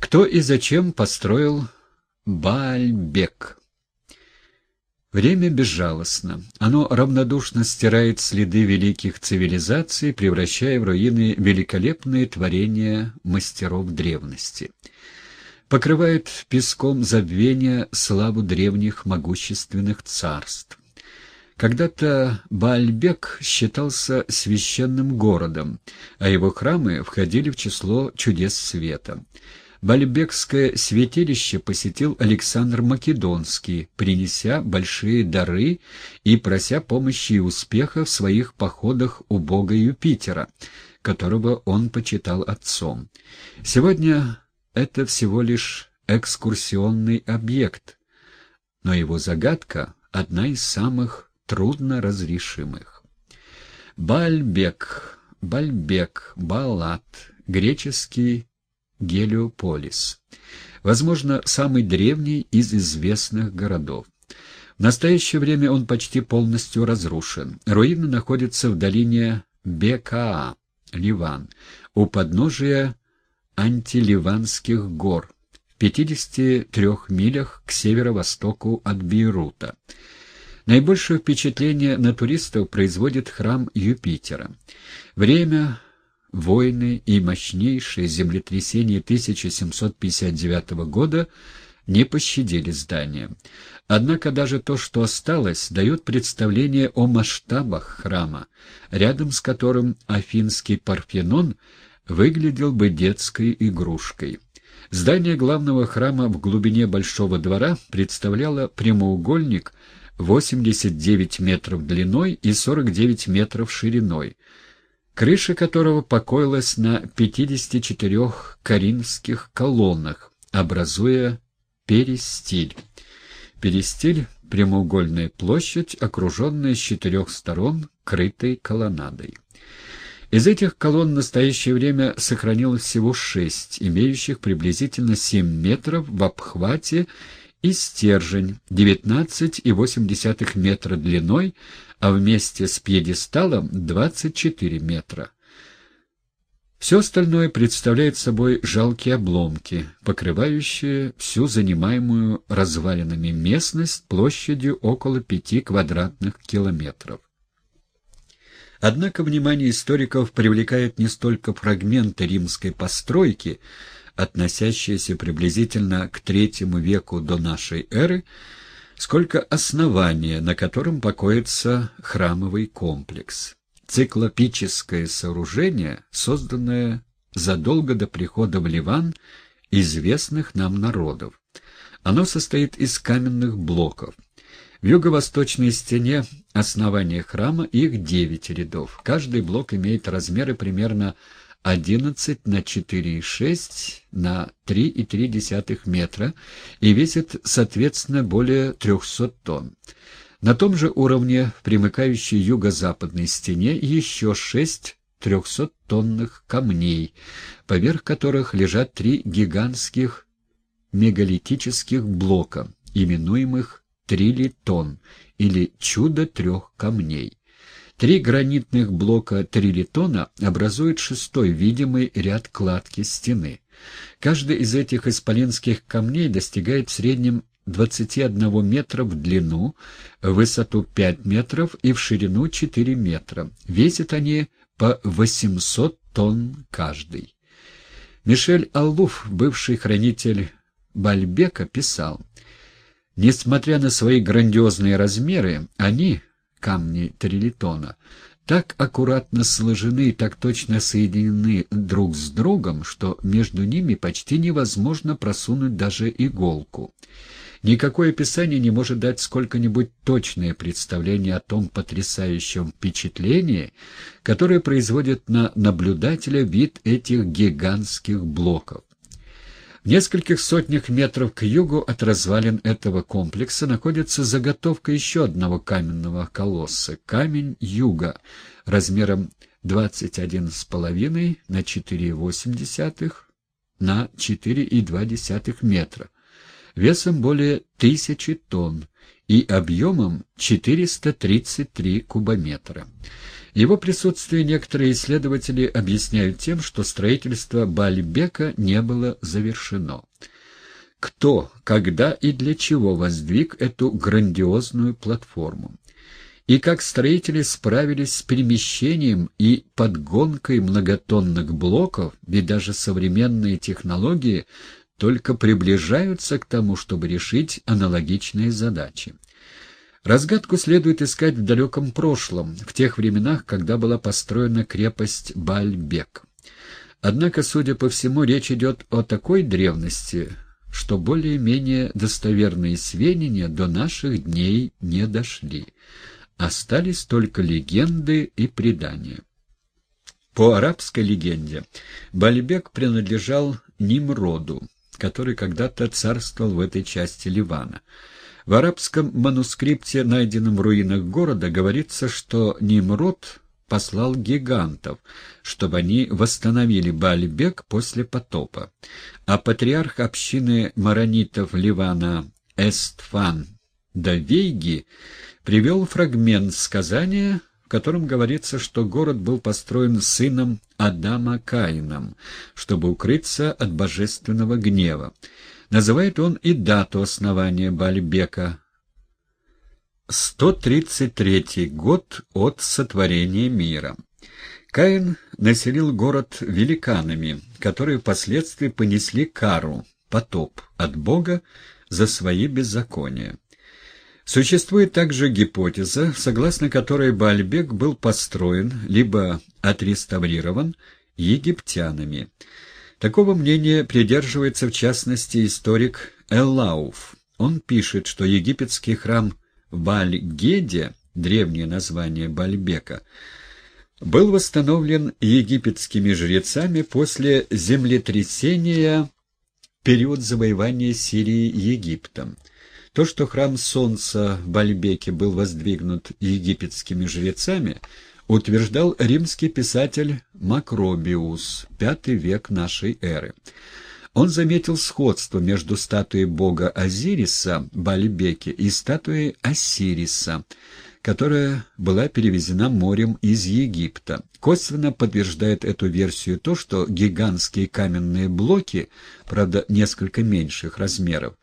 Кто и зачем построил Баальбек? Время безжалостно. Оно равнодушно стирает следы великих цивилизаций, превращая в руины великолепные творения мастеров древности. Покрывает песком забвения славу древних могущественных царств. Когда-то Баальбек считался священным городом, а его храмы входили в число чудес света. Бальбекское святилище посетил Александр Македонский, принеся большие дары и прося помощи и успеха в своих походах у бога Юпитера, которого он почитал отцом. Сегодня это всего лишь экскурсионный объект, но его загадка — одна из самых трудно разрешимых. Бальбек, Бальбек, Балат, греческий Гелиополис. Возможно, самый древний из известных городов. В настоящее время он почти полностью разрушен. Руины находятся в долине Бекаа, Ливан, у подножия антиливанских гор, в 53 милях к северо-востоку от Бейрута. Наибольшее впечатление на туристов производит храм Юпитера. Время войны и мощнейшие землетрясения 1759 года не пощадили здание. Однако даже то, что осталось, дает представление о масштабах храма, рядом с которым афинский Парфенон выглядел бы детской игрушкой. Здание главного храма в глубине Большого двора представляло прямоугольник 89 метров длиной и 49 метров шириной, крыша которого покоилась на 54 коринфских колоннах, образуя перистиль. Перистиль — прямоугольная площадь, окруженная с четырех сторон крытой колоннадой. Из этих колонн в настоящее время сохранилось всего шесть, имеющих приблизительно 7 метров в обхвате и стержень 19,8 метра длиной, а вместе с пьедесталом 24 метра. Все остальное представляет собой жалкие обломки, покрывающие всю занимаемую развалинами местность площадью около пяти квадратных километров. Однако внимание историков привлекает не столько фрагменты римской постройки, относящиеся приблизительно к третьему веку до нашей эры, сколько основание, на котором покоится храмовый комплекс. Циклопическое сооружение, созданное задолго до прихода в Ливан известных нам народов. Оно состоит из каменных блоков. В юго-восточной стене основания храма их девять рядов. Каждый блок имеет размеры примерно 11 на 4,6 на 3,3 метра и весит, соответственно, более 300 тонн. На том же уровне в примыкающей юго-западной стене еще шесть 300-тонных камней, поверх которых лежат три гигантских мегалитических блока, именуемых трилитон или чудо трех камней. Три гранитных блока трилитона образуют шестой видимый ряд кладки стены. Каждый из этих исполинских камней достигает в среднем 21 метра в длину, в высоту 5 метров и в ширину 4 метра. Весят они по 800 тонн каждый. Мишель Аллуф, бывший хранитель Бальбека, писал, «Несмотря на свои грандиозные размеры, они, камни трилитона, так аккуратно сложены и так точно соединены друг с другом, что между ними почти невозможно просунуть даже иголку. Никакое описание не может дать сколько-нибудь точное представление о том потрясающем впечатлении, которое производит на наблюдателя вид этих гигантских блоков. В нескольких сотнях метров к югу от развалин этого комплекса находится заготовка еще одного каменного колосса — камень юга, размером 21,5 на 4,8 на 4,2 метра. весом более тысячи тонн и объемом 433 кубометра. Его присутствие некоторые исследователи объясняют тем, что строительство Бальбека не было завершено. Кто, когда и для чего воздвиг эту грандиозную платформу? И как строители справились с перемещением и подгонкой многотонных блоков, ведь даже современные технологии только приближаются к тому, чтобы решить аналогичные задачи. Разгадку следует искать в далеком прошлом, в тех временах, когда была построена крепость Бальбек. Однако, судя по всему, речь идет о такой древности, что более-менее достоверные сведения до наших дней не дошли. Остались только легенды и предания. По арабской легенде, Бальбек принадлежал Нимроду, который когда-то царствовал в этой части Ливана. В арабском манускрипте, найденном в руинах города, говорится, что Нимрод послал гигантов, чтобы они восстановили Баальбек после потопа. А патриарх общины маронитов Ливана Эстфан Давейги привел фрагмент сказания, котором говорится, что город был построен сыном Адама Каином, чтобы укрыться от божественного гнева. Называет он и дату основания Бальбека. 133 год от сотворения мира. Каин населил город великанами, которые впоследствии понесли кару, потоп, от Бога за свои беззакония. Существует также гипотеза, согласно которой Баальбек был построен, либо отреставрирован египтянами – Такого мнения придерживается в частности историк Эллауф. Он пишет, что египетский храм в Баль-Геде, древнее название Бальбека, был восстановлен египетскими жрецами после землетрясения период завоевания Сирии Египтом. То, что храм Солнца в Бальбеке был воздвигнут египетскими жрецами – утверждал римский писатель Макробиус, пятый век нашей эры. Он заметил сходство между статуей бога Азириса Бальбеке и статуей Осириса, которая была перевезена морем из Египта. Косвенно подтверждает эту версию то, что гигантские каменные блоки, правда несколько меньших размеров,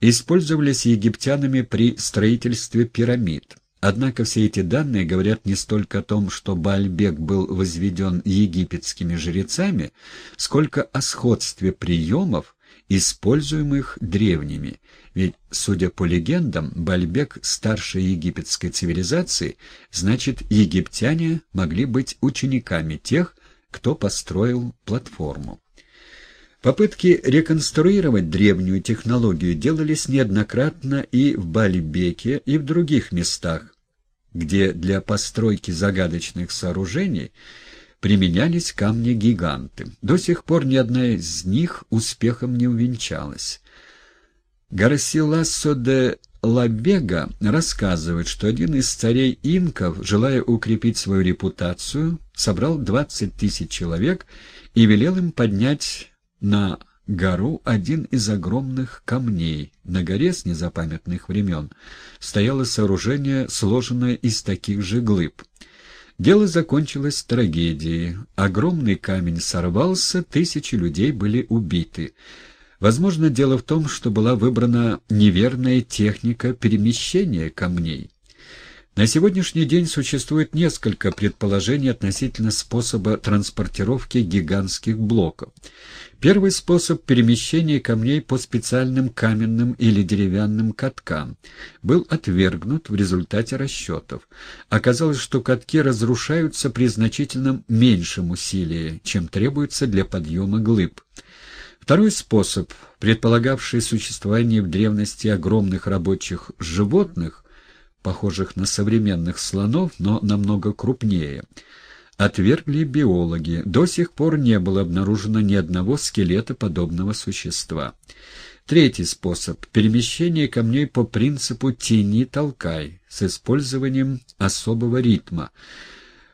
использовались египтянами при строительстве пирамид. Однако все эти данные говорят не столько о том, что Бальбек был возведен египетскими жрецами, сколько о сходстве приемов, используемых древними. Ведь, судя по легендам, Бальбек старшей египетской цивилизации, значит, египтяне могли быть учениками тех, кто построил платформу. Попытки реконструировать древнюю технологию делались неоднократно и в Бальбеке, и в других местах, где для постройки загадочных сооружений применялись камни-гиганты. До сих пор ни одна из них успехом не увенчалась. Гарсиласо де Лабега рассказывает, что один из царей инков, желая укрепить свою репутацию, собрал 20 тысяч человек и велел им поднять на гору один из огромных камней. На горе с незапамятных времен стояло сооружение, сложенное из таких же глыб. Дело закончилось трагедией. Огромный камень сорвался, тысячи людей были убиты. Возможно, дело в том, что была выбрана неверная техника перемещения камней. На сегодняшний день существует несколько предположений относительно способа транспортировки гигантских блоков. Первый способ перемещения камней по специальным каменным или деревянным каткам был отвергнут в результате расчетов. Оказалось, что катки разрушаются при значительно меньшем усилии, чем требуется для подъема глыб. Второй способ, предполагавший существование в древности огромных рабочих животных, похожих на современных слонов, но намного крупнее – отвергли биологи. До сих пор не было обнаружено ни одного скелета подобного существа. Третий способ – перемещение камней по принципу «тяни-толкай» с использованием особого ритма.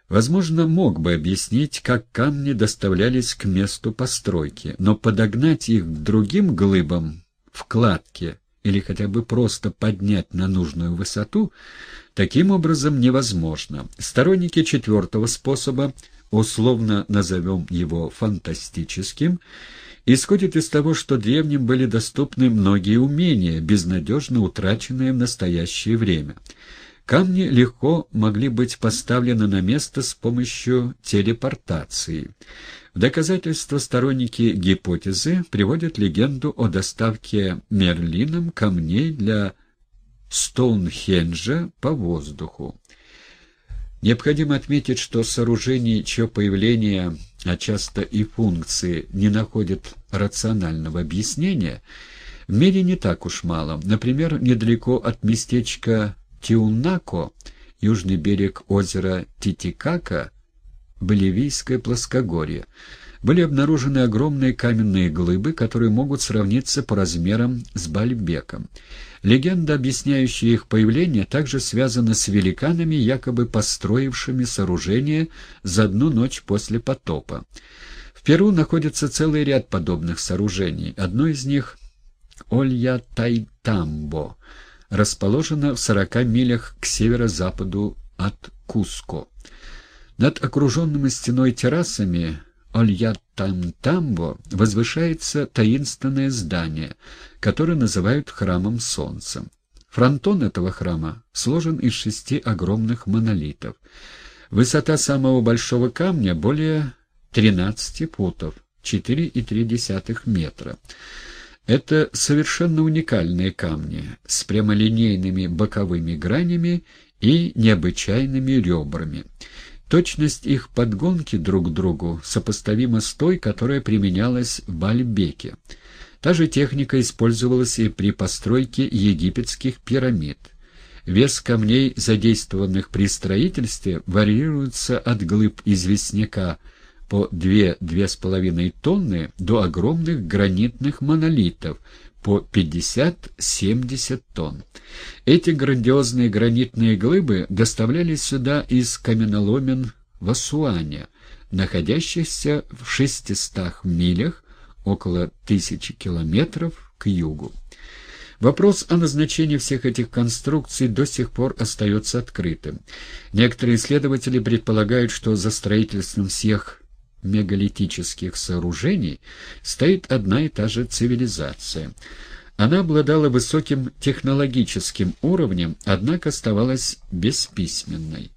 Возможно, мог бы объяснить, как камни доставлялись к месту постройки, но подогнать их к другим глыбам в кладке или хотя бы просто поднять на нужную высоту, таким образом невозможно. Сторонники четвертого способа, условно назовем его фантастическим, исходят из того, что древним были доступны многие умения, безнадежно утраченные в настоящее время. Камни легко могли быть поставлены на место с помощью телепортации. В доказательство сторонники гипотезы приводят легенду о доставке Мерлином камней для Стоунхенджа по воздуху. Необходимо отметить, что сооружений, чье появление, а часто и функции, не находят рационального объяснения, в мире не так уж мало. Например, недалеко от местечка Тиунако, южный берег озера Титикака, Боливийское плоскогорье, были обнаружены огромные каменные глыбы, которые могут сравниться по размерам с Бальбеком. Легенда, объясняющая их появление, также связана с великанами, якобы построившими сооружение за одну ночь после потопа. В Перу находится целый ряд подобных сооружений. Одно из них — Олья-Тайтамбо — расположена в 40 милях к северо-западу от Куско. Над окруженными стеной террасами Олья-Тамтамбо возвышается таинственное здание, которое называют храмом Солнца. Фронтон этого храма сложен из шести огромных монолитов. Высота самого большого камня более 13 футов, 4,3 метра. Это совершенно уникальные камни с прямолинейными боковыми гранями и необычайными ребрами. Точность их подгонки друг к другу сопоставима с той, которая применялась в Бальбеке. Та же техника использовалась и при постройке египетских пирамид. Вес камней, задействованных при строительстве, варьируется от глыб известняка – по 2-2,5 тонны до огромных гранитных монолитов по 50-70 тонн. Эти грандиозные гранитные глыбы доставлялись сюда из каменоломен в Асуане, находящихся в 600 милях, около тысячи километров к югу. Вопрос о назначении всех этих конструкций до сих пор остается открытым. Некоторые исследователи предполагают, что за строительством всех мегалитических сооружений стоит одна и та же цивилизация. Она обладала высоким технологическим уровнем, однако оставалась бесписьменной.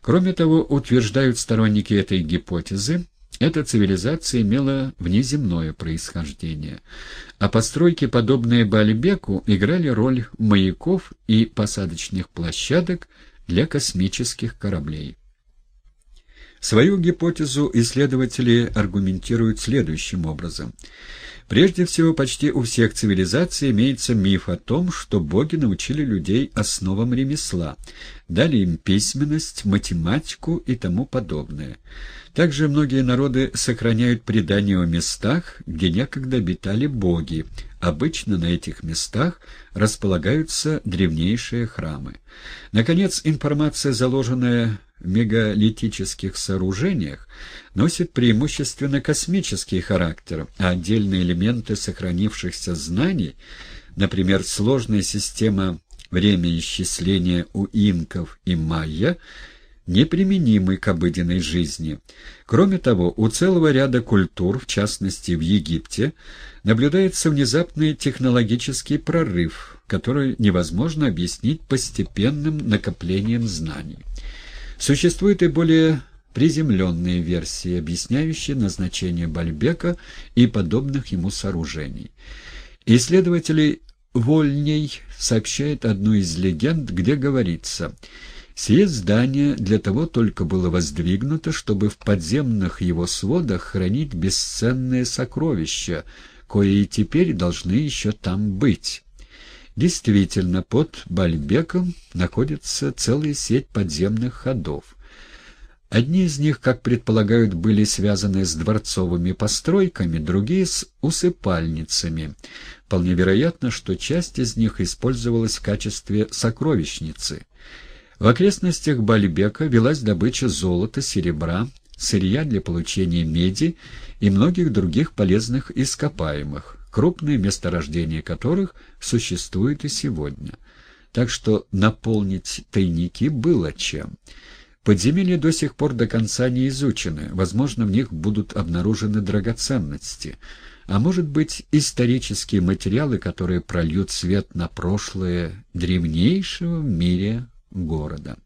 Кроме того, утверждают сторонники этой гипотезы, эта цивилизация имела внеземное происхождение, а постройки, подобные Бальбеку, играли роль маяков и посадочных площадок для космических кораблей. Свою гипотезу исследователи аргументируют следующим образом. Прежде всего, почти у всех цивилизаций имеется миф о том, что боги научили людей основам ремесла, дали им письменность, математику и тому подобное. Также многие народы сохраняют предания о местах, где некогда обитали боги. Обычно на этих местах располагаются древнейшие храмы. Наконец, информация, заложенная мегалитических сооружениях носит преимущественно космический характер, а отдельные элементы сохранившихся знаний, например, сложная система времяисчисления у инков и майя, неприменимы к обыденной жизни. Кроме того, у целого ряда культур, в частности в Египте, наблюдается внезапный технологический прорыв, который невозможно объяснить постепенным накоплением знаний. Существуют и более приземленные версии, объясняющие назначение Бальбека и подобных ему сооружений. Исследователи Вольней сообщает одну из легенд, где говорится «Сие здание для того только было воздвигнуто, чтобы в подземных его сводах хранить бесценные сокровища, кои и теперь должны еще там быть». Действительно, под Бальбеком находится целая сеть подземных ходов. Одни из них, как предполагают, были связаны с дворцовыми постройками, другие — с усыпальницами. Вполне вероятно, что часть из них использовалась в качестве сокровищницы. В окрестностях Бальбека велась добыча золота, серебра, сырья для получения меди и многих других полезных ископаемых. крупные месторождения которых существуют и сегодня. Так что наполнить тайники было чем. Подземелья до сих пор до конца не изучены, возможно, в них будут обнаружены драгоценности, а может быть исторические материалы, которые прольют свет на прошлое древнейшего в мире города.